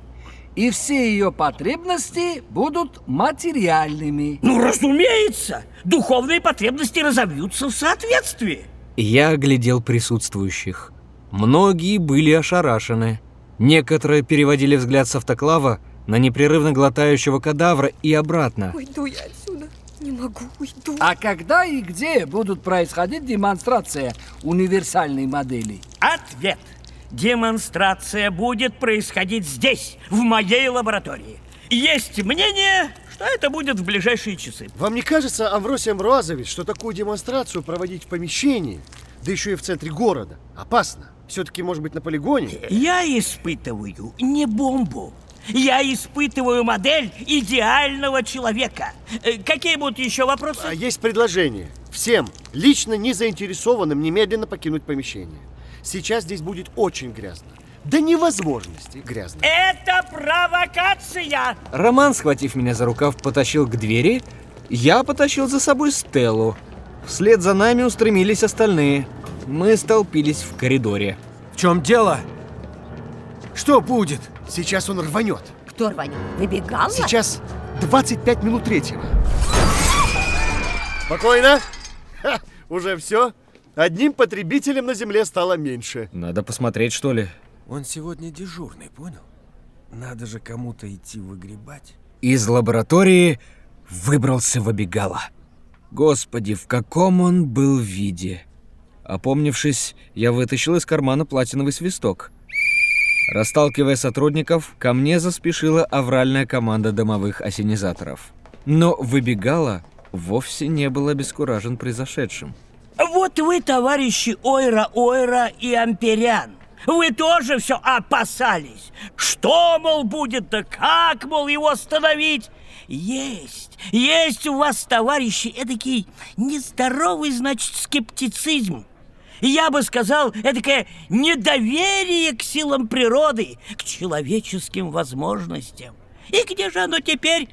и все ее потребности будут материальными. Ну, разумеется! Духовные потребности разовьются в соответствии. Я оглядел присутствующих. Многие были ошарашены. Некоторые переводили взгляд с автоклава на непрерывно глотающего кадавра и обратно. Уйду я отсюда. Не могу, уйду. А когда и где будут происходить демонстрация универсальной модели? Ответ – демонстрация будет происходить здесь, в моей лаборатории. Есть мнение, что это будет в ближайшие часы. Вам не кажется, Амвросий Амруазович, что такую демонстрацию проводить в помещении, да еще и в центре города, опасно? Все-таки, может быть, на полигоне? Я испытываю не бомбу. Я испытываю модель идеального человека. Э, какие будут еще вопросы? А есть предложение. Всем, лично не заинтересованным, немедленно покинуть помещение. Сейчас здесь будет очень грязно. До невозможности грязно. Это провокация! Роман, схватив меня за рукав, потащил к двери. Я потащил за собой Стеллу. Вслед за нами устремились остальные. Мы столпились в коридоре. В чем дело? Что будет? Сейчас он рванет. Кто рванет? Выбегала? Сейчас 25 минут третьего. Спокойно. Ха, уже все. Одним потребителем на земле стало меньше. Надо посмотреть, что ли. Он сегодня дежурный, понял? Надо же кому-то идти выгребать. Из лаборатории выбрался выбегала. Господи, в каком он был виде. Опомнившись, я вытащил из кармана платиновый свисток. Расталкивая сотрудников, ко мне заспешила авральная команда домовых осенизаторов. Но выбегала вовсе не был обескуражен произошедшим. Вот вы, товарищи Ойра Ойра и Амперян, вы тоже все опасались. Что, мол, будет, да как, мол, его остановить? Есть, есть у вас, товарищи, эдакий нездоровый, значит, скептицизм. Я бы сказал, эдакое недоверие к силам природы, к человеческим возможностям. И где же оно теперь,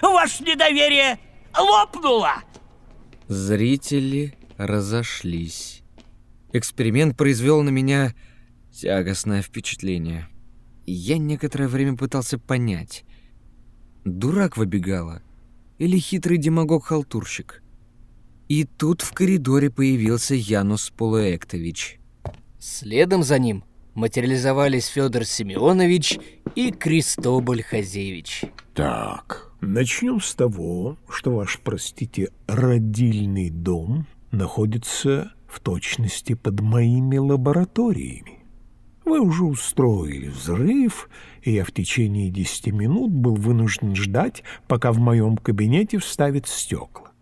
ваше недоверие, лопнуло? Зрители разошлись. Эксперимент произвел на меня тягостное впечатление. Я некоторое время пытался понять, дурак выбегала или хитрый демагог-халтурщик. И тут в коридоре появился Янус Полуэктович. Следом за ним материализовались Федор Семенович и Кристоболь Хазевич. Так, начнем с того, что ваш, простите, родильный дом находится в точности под моими лабораториями. Вы уже устроили взрыв, и я в течение десяти минут был вынужден ждать, пока в моем кабинете вставят стекла.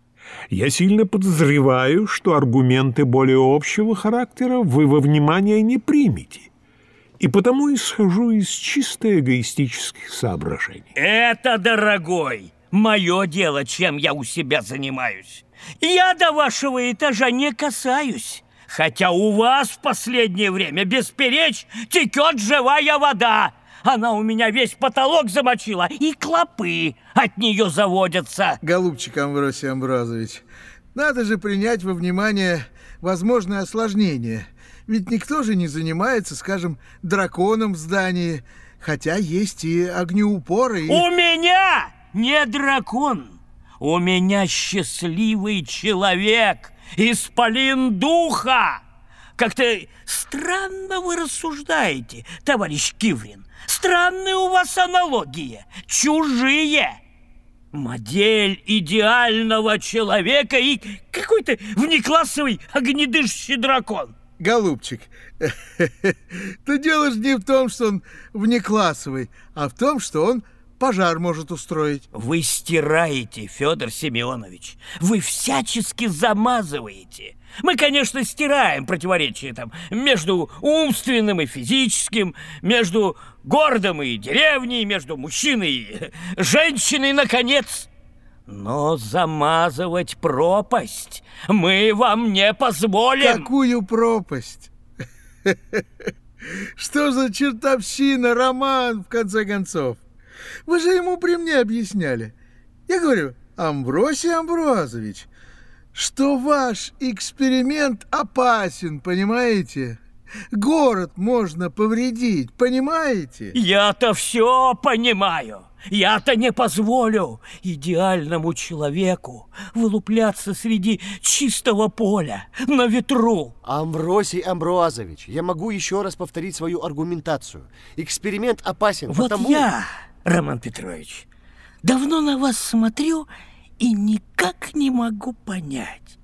Я сильно подозреваю, что аргументы более общего характера вы во внимание не примете. И потому исхожу из чисто эгоистических соображений. Это, дорогой, мое дело, чем я у себя занимаюсь. Я до вашего этажа не касаюсь. Хотя у вас в последнее время бесперечь текет живая вода. Она у меня весь потолок замочила, и клопы от нее заводятся. Голубчик Амбросий Амбразович, надо же принять во внимание возможное осложнение. Ведь никто же не занимается, скажем, драконом в здании, хотя есть и огнеупоры. И... У меня не дракон, у меня счастливый человек, исполин духа. Как-то странно вы рассуждаете, товарищ Киврин. Странные у вас аналогии, чужие. Модель идеального человека и какой-то внеклассовый огнедышащий дракон. Голубчик, дело же не в том, что он внеклассовый, а в том, что он пожар может устроить. Вы стираете, Федор Семенович. Вы всячески замазываете. Мы, конечно, стираем противоречия там между умственным и физическим, между городом и деревней, между мужчиной и женщиной, наконец. Но замазывать пропасть мы вам не позволим. Какую пропасть? Что за чертовщина, Роман, в конце концов? Вы же ему при мне объясняли. Я говорю, Амбросий Амброзович, что ваш эксперимент опасен, понимаете? Город можно повредить, понимаете? Я-то все понимаю. Я-то не позволю идеальному человеку вылупляться среди чистого поля на ветру. Амбросий Амбруазович, я могу еще раз повторить свою аргументацию. Эксперимент опасен, вот потому... я, Роман Петрович, давно на вас смотрю и никак не могу понять,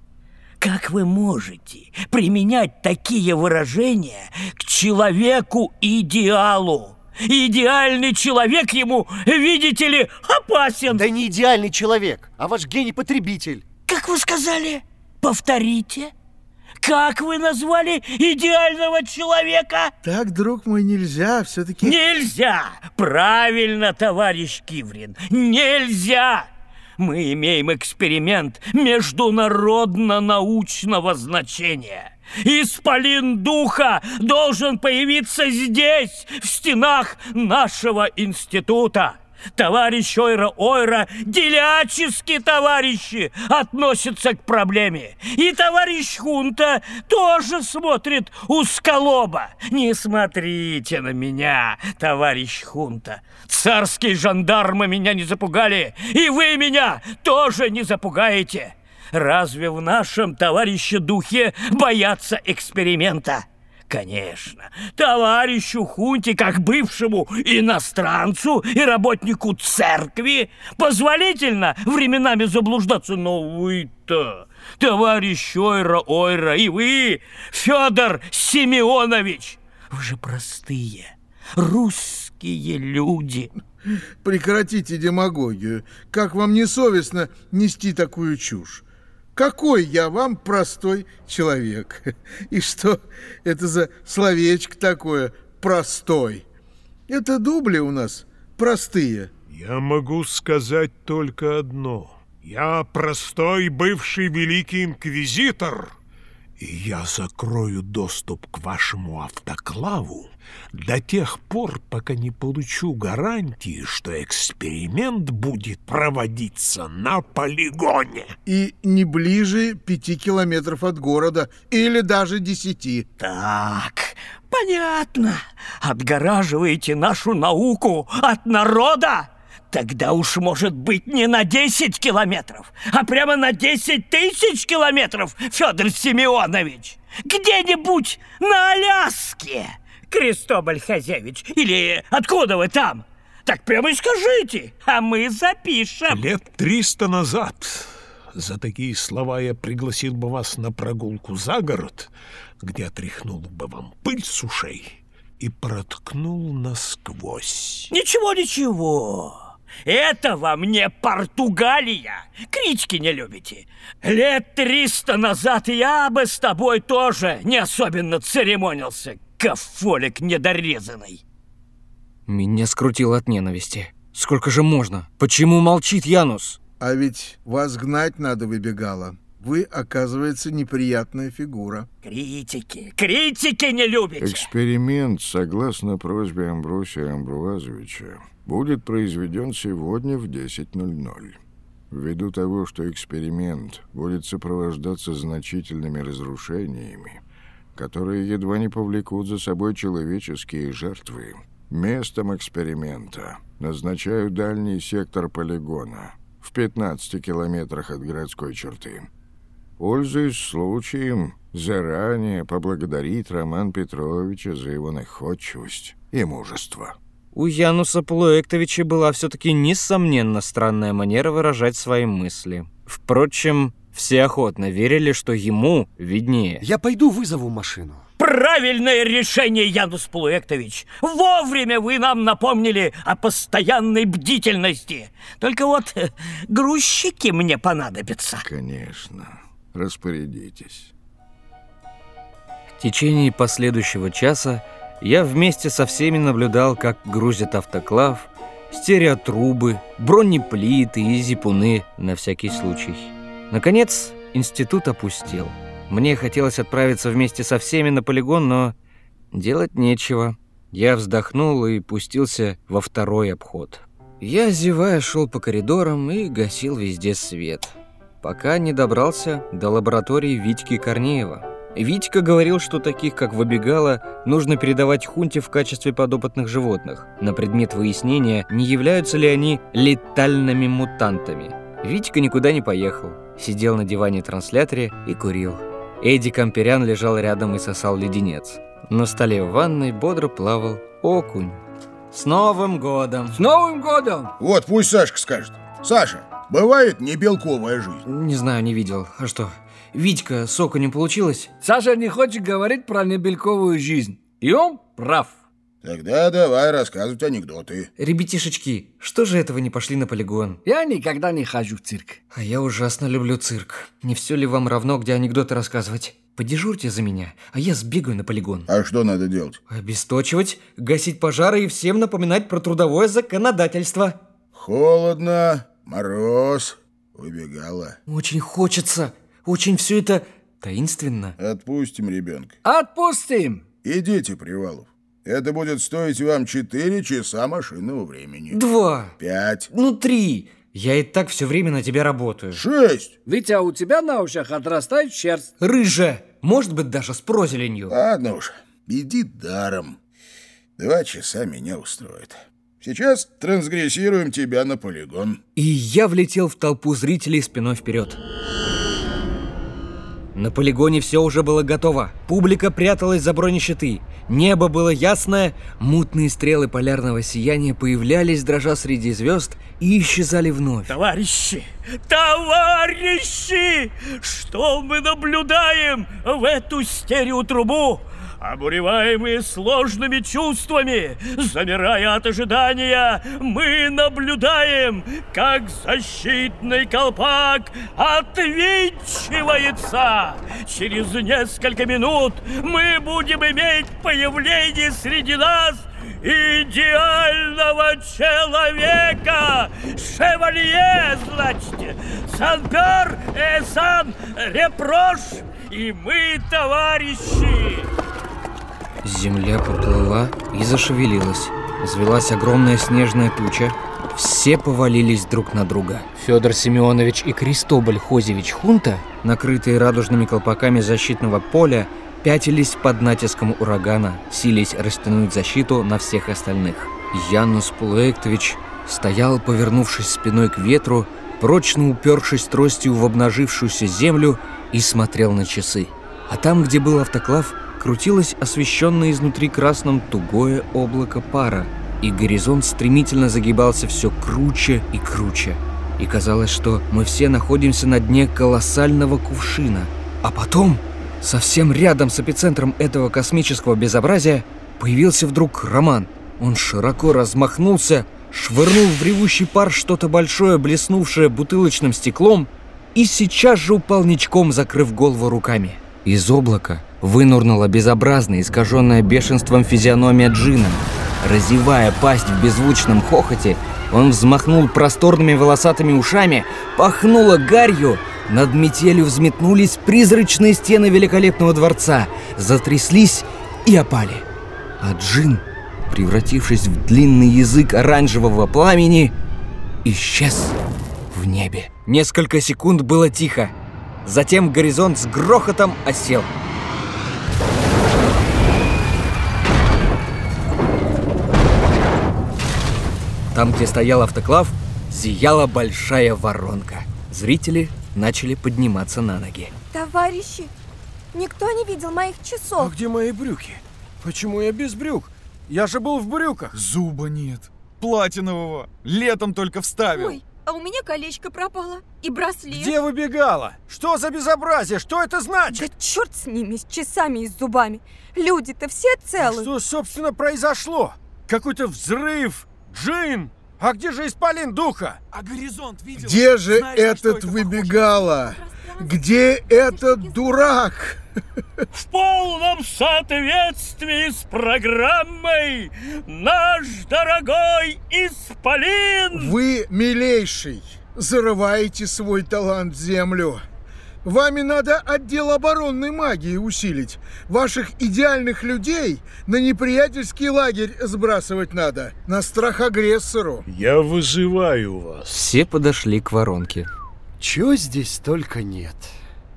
как вы можете применять такие выражения к человеку-идеалу? Идеальный человек ему, видите ли, опасен. Да не идеальный человек, а ваш гений-потребитель. Как вы сказали? Повторите. Как вы назвали идеального человека? Так, друг мой, нельзя, все-таки... Нельзя! Правильно, товарищ Киврин, нельзя! Мы имеем эксперимент международно-научного значения. Исполин духа должен появиться здесь, в стенах нашего института. Товарищ Ойра-Ойра, делячески товарищи, относятся к проблеме. И товарищ Хунта тоже смотрит узколоба. Не смотрите на меня, товарищ Хунта. Царские жандармы меня не запугали, и вы меня тоже не запугаете. Разве в нашем товарище духе боятся эксперимента? Конечно, товарищу Хунти, как бывшему иностранцу и работнику церкви, позволительно временами заблуждаться, но вы-то, товарищ Ойра-Ойра, и вы, Федор Семенович, вы же простые, русские люди. Прекратите демагогию. Как вам не совестно нести такую чушь? Какой я вам простой человек? И что это за словечко такое «простой»? Это дубли у нас простые. Я могу сказать только одно. Я простой бывший великий инквизитор, и я закрою доступ к вашему автоклаву до тех пор, пока не получу гарантии, что эксперимент будет проводиться на полигоне. И не ближе пяти километров от города, или даже десяти. Так, понятно. Отгораживаете нашу науку от народа? Тогда уж может быть не на 10 километров, а прямо на 10 тысяч километров, Федор Семенович. Где-нибудь на Аляске. Крестоболь Хазевич, или откуда вы там? Так прямо и скажите, а мы запишем. Лет триста назад за такие слова я пригласил бы вас на прогулку за город, где отряхнул бы вам пыль с ушей и проткнул насквозь. Ничего, ничего. Это вам не Португалия. Критики не любите. Лет триста назад я бы с тобой тоже не особенно церемонился, кафолик недорезанный. Меня скрутило от ненависти. Сколько же можно? Почему молчит Янус? А ведь вас гнать надо выбегало. Вы, оказывается, неприятная фигура. Критики, критики не любите. Эксперимент, согласно просьбе Амбросия Амбруазовича, будет произведен сегодня в 10.00. Ввиду того, что эксперимент будет сопровождаться значительными разрушениями, которые едва не повлекут за собой человеческие жертвы, местом эксперимента назначаю дальний сектор полигона в 15 километрах от городской черты. Пользуясь случаем, заранее поблагодарить Роман Петровича за его находчивость и мужество. У Януса Полуэктовича была все-таки несомненно странная манера выражать свои мысли. Впрочем, все охотно верили, что ему виднее. Я пойду вызову машину. Правильное решение, Янус Полуэктович. Вовремя вы нам напомнили о постоянной бдительности. Только вот э, грузчики мне понадобятся. Конечно распорядитесь. В течение последующего часа я вместе со всеми наблюдал, как грузят автоклав, стереотрубы, бронеплиты и зипуны на всякий случай. Наконец, институт опустел. Мне хотелось отправиться вместе со всеми на полигон, но делать нечего. Я вздохнул и пустился во второй обход. Я, зевая, шел по коридорам и гасил везде свет пока не добрался до лаборатории Витьки Корнеева. Витька говорил, что таких, как выбегало, нужно передавать хунте в качестве подопытных животных, на предмет выяснения, не являются ли они летальными мутантами. Витька никуда не поехал, сидел на диване-трансляторе и курил. Эдди Камперян лежал рядом и сосал леденец. На столе в ванной бодро плавал окунь. С Новым годом! С Новым годом! Вот пусть Сашка скажет. Саша, Бывает не белковая жизнь. Не знаю, не видел. А что, Витька, сока не получилось? Саша не хочет говорить про небелковую жизнь. И он прав. Тогда давай рассказывать анекдоты. Ребятишечки, что же это вы не пошли на полигон? Я никогда не хожу в цирк. А я ужасно люблю цирк. Не все ли вам равно, где анекдоты рассказывать? Подежурьте за меня, а я сбегаю на полигон. А что надо делать? Обесточивать, гасить пожары и всем напоминать про трудовое законодательство. Холодно, Мороз убегала. Очень хочется. Очень все это таинственно. Отпустим ребенка. Отпустим. Идите, Привалов. Это будет стоить вам четыре часа машинного времени. Два. Пять. Ну, три. Я и так все время на тебя работаю. Шесть. Витя, у тебя на ушах отрастает шерсть. Рыжая. Может быть, даже с прозеленью. Ладно уж, иди даром. Два часа меня устроит. Сейчас трансгрессируем тебя на полигон. И я влетел в толпу зрителей спиной вперед. На полигоне все уже было готово. Публика пряталась за бронещиты. Небо было ясное, мутные стрелы полярного сияния появлялись, дрожа среди звезд, и исчезали вновь. Товарищи! Товарищи! Что мы наблюдаем в эту стереотрубу? Обуреваемые сложными чувствами, замирая от ожидания, мы наблюдаем, как защитный колпак отвинчивается. Через несколько минут мы будем иметь появление среди нас идеального человека, шевалье, значит, Санпер и Сан Репрош, и мы, товарищи, Земля поплыла и зашевелилась. Взвелась огромная снежная туча. Все повалились друг на друга. Федор Семенович и Кристоболь Хозевич Хунта, накрытые радужными колпаками защитного поля, пятились под натиском урагана, сились растянуть защиту на всех остальных. Янус Пулуэктович стоял, повернувшись спиной к ветру, прочно упершись тростью в обнажившуюся землю и смотрел на часы. А там, где был автоклав, крутилось освещенное изнутри красным тугое облако пара, и горизонт стремительно загибался все круче и круче. И казалось, что мы все находимся на дне колоссального кувшина. А потом, совсем рядом с эпицентром этого космического безобразия, появился вдруг Роман. Он широко размахнулся, швырнул в ревущий пар что-то большое, блеснувшее бутылочным стеклом, и сейчас же упал ничком, закрыв голову руками. Из облака вынурнула безобразная, искаженная бешенством физиономия Джина. Разевая пасть в беззвучном хохоте, он взмахнул просторными волосатыми ушами, пахнуло гарью, над метелью взметнулись призрачные стены великолепного дворца, затряслись и опали. А Джин, превратившись в длинный язык оранжевого пламени, исчез в небе. Несколько секунд было тихо. Затем горизонт с грохотом осел. Там, где стоял автоклав, зияла большая воронка. Зрители начали подниматься на ноги. Товарищи, никто не видел моих часов. А где мои брюки? Почему я без брюк? Я же был в брюках. Зуба нет. Платинового. Летом только вставил. Ой, а у меня колечко пропало. И браслет. Где выбегала? Что за безобразие? Что это значит? Да черт с ними, с часами и с зубами. Люди-то все целы. Что, собственно, произошло? Какой-то взрыв? Джин? А где же исполин духа? А горизонт видел? Где же Знаете, этот это выбегала? Где этот дурак? В полном соответствии с программой наш дорогой Исполин! Вы, милейший, зарываете свой талант в землю. Вами надо отдел оборонной магии усилить. Ваших идеальных людей на неприятельский лагерь сбрасывать надо. На страх агрессору. Я вызываю вас. Все подошли к воронке. Чего здесь только нет.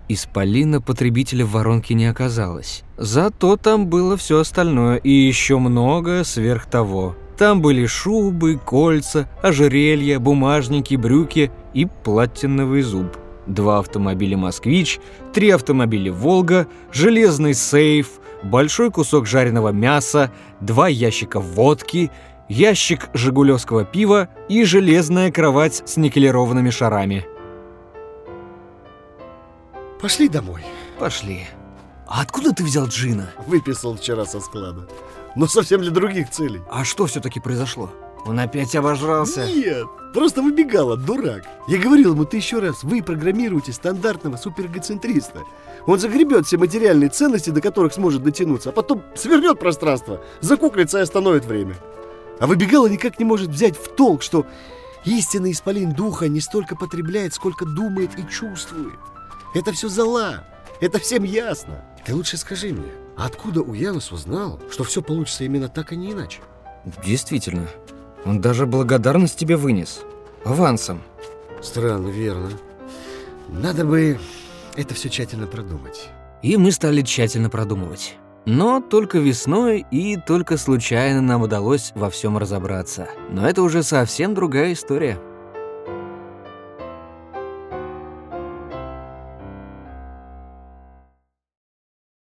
Исполина потребителя в воронке не оказалось. Зато там было все остальное и еще многое сверх того. Там были шубы, кольца, ожерелья, бумажники, брюки и платиновый зуб. Два автомобиля «Москвич», три автомобиля «Волга», железный сейф, большой кусок жареного мяса, два ящика водки, ящик жигулевского пива и железная кровать с никелированными шарами. Пошли домой. Пошли. А откуда ты взял Джина? Выписал вчера со склада. Но совсем для других целей. А что все-таки произошло? Он опять обожрался? Нет, просто выбегала, дурак. Я говорил ему тысячу раз, вы программируете стандартного суперэгоцентриста. Он загребет все материальные ценности, до которых сможет дотянуться, а потом свернет пространство, закуклится и остановит время. А выбегала никак не может взять в толк, что истинный исполин духа не столько потребляет, сколько думает и чувствует. Это все зала, это всем ясно. Ты лучше скажи мне, откуда у Янус узнал, что все получится именно так, а не иначе? Действительно. Он даже благодарность тебе вынес. Авансом. Странно, верно. Надо бы это все тщательно продумать. И мы стали тщательно продумывать. Но только весной и только случайно нам удалось во всем разобраться. Но это уже совсем другая история.